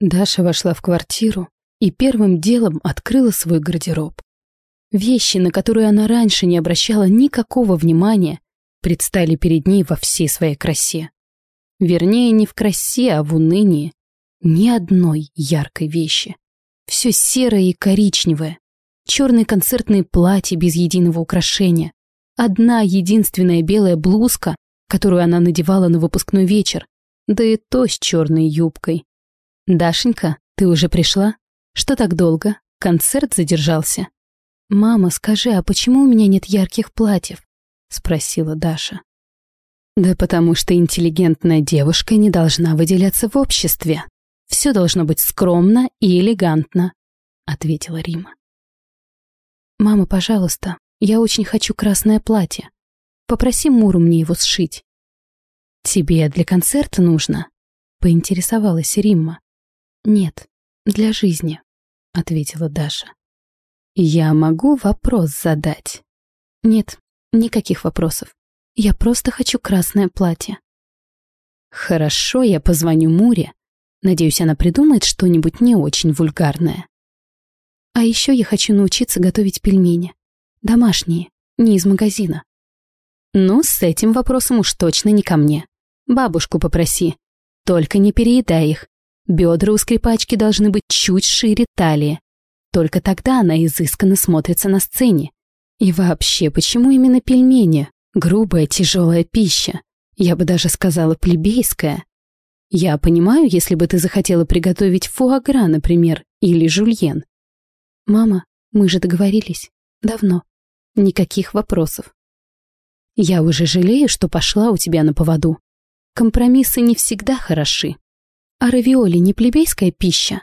Даша вошла в квартиру и первым делом открыла свой гардероб. Вещи, на которые она раньше не обращала никакого внимания, предстали перед ней во всей своей красе. Вернее, не в красе, а в унынии. Ни одной яркой вещи. Все серое и коричневое. Черные концертные платья без единого украшения. Одна единственная белая блузка, которую она надевала на выпускной вечер, да и то с черной юбкой. «Дашенька, ты уже пришла? Что так долго? Концерт задержался?» «Мама, скажи, а почему у меня нет ярких платьев?» — спросила Даша. «Да потому что интеллигентная девушка не должна выделяться в обществе. Все должно быть скромно и элегантно», — ответила Рима. «Мама, пожалуйста, я очень хочу красное платье. Попроси Муру мне его сшить». «Тебе для концерта нужно?» — поинтересовалась Римма. «Нет, для жизни», — ответила Даша. «Я могу вопрос задать?» «Нет, никаких вопросов. Я просто хочу красное платье». «Хорошо, я позвоню Муре. Надеюсь, она придумает что-нибудь не очень вульгарное». «А еще я хочу научиться готовить пельмени. Домашние, не из магазина». «Ну, с этим вопросом уж точно не ко мне. Бабушку попроси. Только не переедай их. Бедра у скрипачки должны быть чуть шире талии. Только тогда она изысканно смотрится на сцене. И вообще, почему именно пельмени? Грубая, тяжелая пища. Я бы даже сказала плебейская. Я понимаю, если бы ты захотела приготовить фуагра, например, или жульен. Мама, мы же договорились. Давно. Никаких вопросов. Я уже жалею, что пошла у тебя на поводу. Компромиссы не всегда хороши. А равиоли не плебейская пища?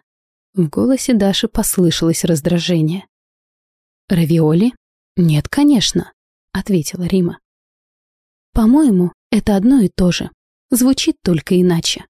В голосе Даши послышалось раздражение. «Равиоли? Нет, конечно», — ответила Рима. «По-моему, это одно и то же. Звучит только иначе».